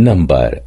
Number